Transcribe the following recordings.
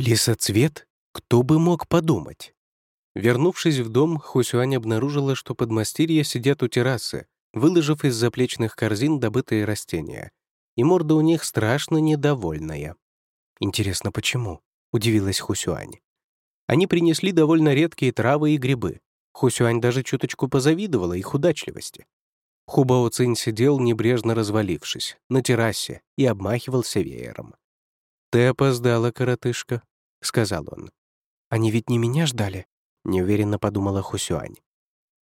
Лисоцвет? Кто бы мог подумать? Вернувшись в дом, Хусюань обнаружила, что подмастерья сидят у террасы, выложив из заплечных корзин добытые растения. И морда у них страшно недовольная. «Интересно, почему?» — удивилась Хусюань. Они принесли довольно редкие травы и грибы. Хусюань даже чуточку позавидовала их удачливости. Хубао Цинь сидел, небрежно развалившись, на террасе и обмахивался веером. «Ты опоздала, коротышка», — сказал он. «Они ведь не меня ждали», — неуверенно подумала Хусюань.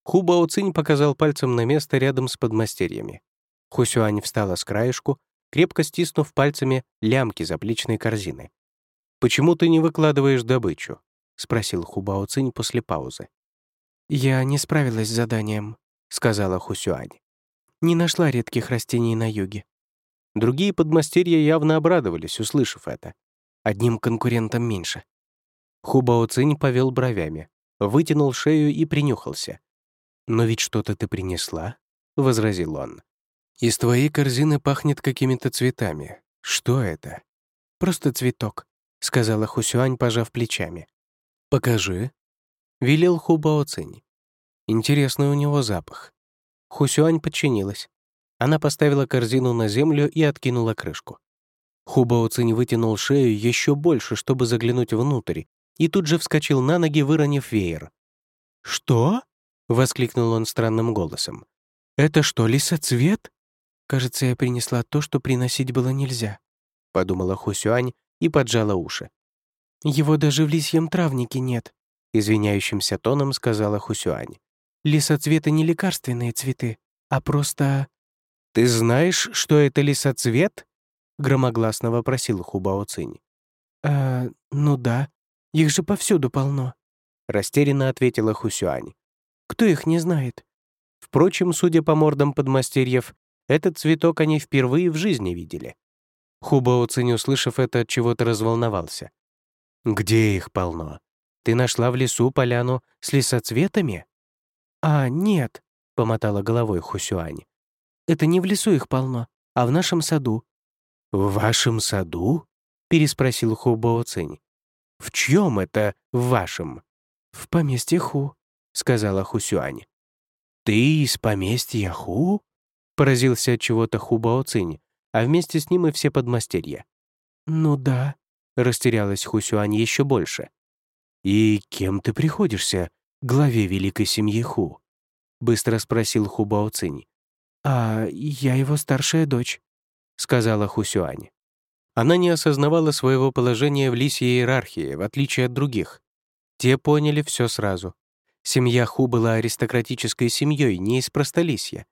Хубао Цинь показал пальцем на место рядом с подмастерьями. Хусюань встала с краешку, крепко стиснув пальцами лямки заплечной корзины. «Почему ты не выкладываешь добычу?» — спросил Хубао Цинь после паузы. «Я не справилась с заданием», — сказала Хусюань. «Не нашла редких растений на юге». Другие подмастерья явно обрадовались, услышав это. Одним конкурентом меньше. Хубао Цинь повел бровями, вытянул шею и принюхался. «Но ведь что-то ты принесла?» — возразил он. «Из твоей корзины пахнет какими-то цветами. Что это?» «Просто цветок», — сказала Хусюань, пожав плечами. «Покажи», — велел Хубао Цинь. Интересный у него запах. Хусюань подчинилась. Она поставила корзину на землю и откинула крышку. Хубао Цинь вытянул шею еще больше, чтобы заглянуть внутрь, и тут же вскочил на ноги, выронив веер. «Что?» — воскликнул он странным голосом. «Это что, лисоцвет?» «Кажется, я принесла то, что приносить было нельзя», — подумала Хусюань и поджала уши. «Его даже в лисьем травнике нет», — извиняющимся тоном сказала Хусюань. «Лисоцветы не лекарственные цветы, а просто...» «Ты знаешь, что это лисоцвет?» — громогласно вопросил Хубао Цинь. «Э, ну да, их же повсюду полно», — растерянно ответила Хусюань. «Кто их не знает?» Впрочем, судя по мордам подмастерьев, этот цветок они впервые в жизни видели. Хубао Цинь, услышав это, от чего-то разволновался. «Где их полно? Ты нашла в лесу поляну с лесоцветами?» «А, нет», — помотала головой Хусюань. «Это не в лесу их полно, а в нашем саду. «В вашем саду?» — переспросил Ху Бао Цинь. «В чьем это в вашем?» «В поместье Ху», — сказала Хусюань. «Ты из поместья Ху?» — поразился от чего-то Ху Бао Цинь, а вместе с ним и все подмастерья. «Ну да», — растерялась Хусюань еще больше. «И кем ты приходишься, главе великой семьи Ху?» — быстро спросил Ху Бао Цинь. «А я его старшая дочь», сказала Хусюань. Она не осознавала своего положения в лисьей иерархии, в отличие от других. Те поняли все сразу. Семья Ху была аристократической семьей, не из простолисья.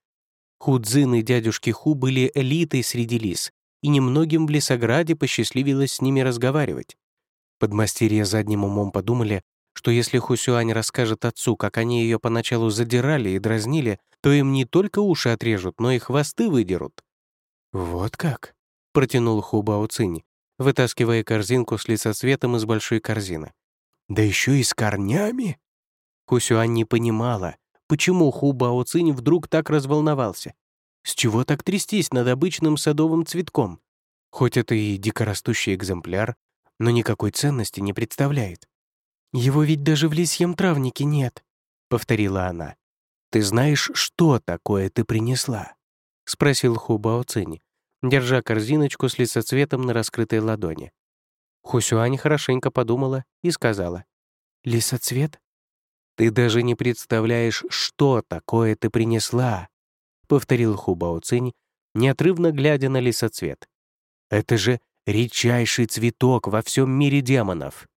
Худзин и дядюшки Ху были элитой среди лис, и немногим в Лесограде посчастливилось с ними разговаривать. Подмастерья задним умом подумали, что если Хусюань расскажет отцу, как они ее поначалу задирали и дразнили, то им не только уши отрежут, но и хвосты выдерут. «Вот как?» — протянул Хубао Цинь, вытаскивая корзинку с лицоцветом из большой корзины. «Да еще и с корнями!» Хусюань не понимала, почему Хубао Цинь вдруг так разволновался. С чего так трястись над обычным садовым цветком? Хоть это и дикорастущий экземпляр, но никакой ценности не представляет. «Его ведь даже в лисьем травнике нет», — повторила она. «Ты знаешь, что такое ты принесла?» — спросил Хубао Цинь, держа корзиночку с лицоцветом на раскрытой ладони. Хусюань хорошенько подумала и сказала. «Лисоцвет? Ты даже не представляешь, что такое ты принесла», — повторил Хубао Цинь, неотрывно глядя на лисоцвет. «Это же редчайший цветок во всем мире демонов».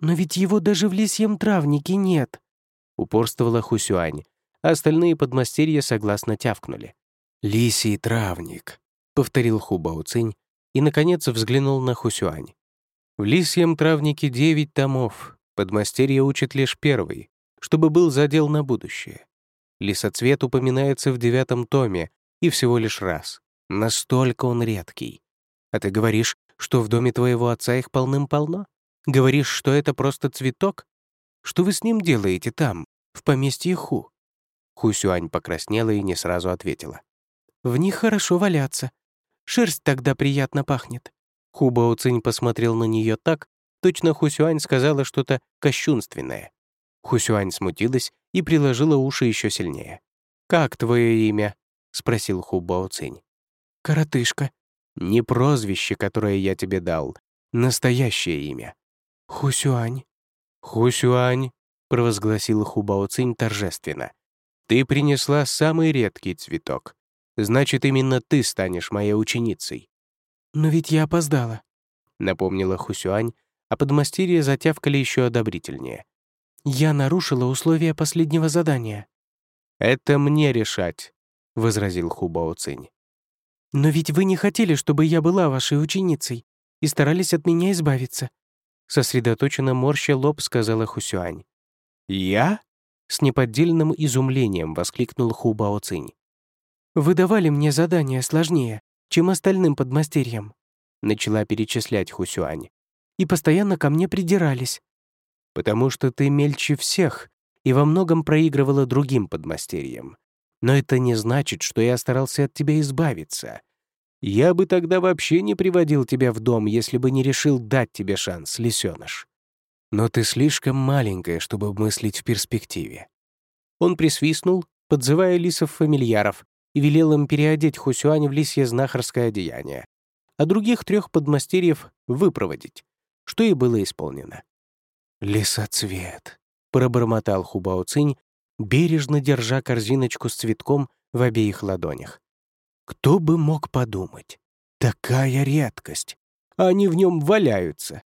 «Но ведь его даже в лисьем травнике нет», — упорствовала Хусюань. Остальные подмастерья согласно тявкнули. «Лисий травник», повторил Хубао Цинь и, наконец, взглянул на Хусюань. В лисьем травнике девять томов, подмастерье учит лишь первый, чтобы был задел на будущее. Лисоцвет упоминается в девятом томе и всего лишь раз. Настолько он редкий. А ты говоришь, что в доме твоего отца их полным-полно? Говоришь, что это просто цветок? Что вы с ним делаете там, в поместье Ху?» Хусюань покраснела и не сразу ответила. «В них хорошо валяться. Шерсть тогда приятно пахнет». Хубао Цинь посмотрел на нее так, Точно Хусюань сказала что-то кощунственное. Хусюань смутилась и приложила уши еще сильнее. «Как твое имя?» — спросил Ху Бао Цинь. «Коротышка». «Не прозвище, которое я тебе дал. Настоящее имя». «Хусюань». «Хусюань», — провозгласил Ху Бао Цинь торжественно. «Ты принесла самый редкий цветок. Значит, именно ты станешь моей ученицей». «Но ведь я опоздала», — напомнила Хусюань, а подмастерья затявкали еще одобрительнее. «Я нарушила условия последнего задания». «Это мне решать», — возразил Хубао Цинь. «Но ведь вы не хотели, чтобы я была вашей ученицей и старались от меня избавиться», сосредоточенно морща лоб сказала Хусюань. «Я?» — с неподдельным изумлением воскликнул Хубао Цинь. «Вы давали мне задание сложнее, чем остальным подмастерьям», начала перечислять Хусюань и постоянно ко мне придирались. «Потому что ты мельче всех и во многом проигрывала другим подмастерьям. Но это не значит, что я старался от тебя избавиться. Я бы тогда вообще не приводил тебя в дом, если бы не решил дать тебе шанс, лисёныш. Но ты слишком маленькая, чтобы мыслить в перспективе». Он присвистнул, подзывая лисов-фамильяров, и велел им переодеть Хусюань в лисье знахарское одеяние, а других трех подмастерьев выпроводить что и было исполнено. «Лесоцвет», — пробормотал Хубао Цинь, бережно держа корзиночку с цветком в обеих ладонях. «Кто бы мог подумать? Такая редкость! Они в нем валяются!»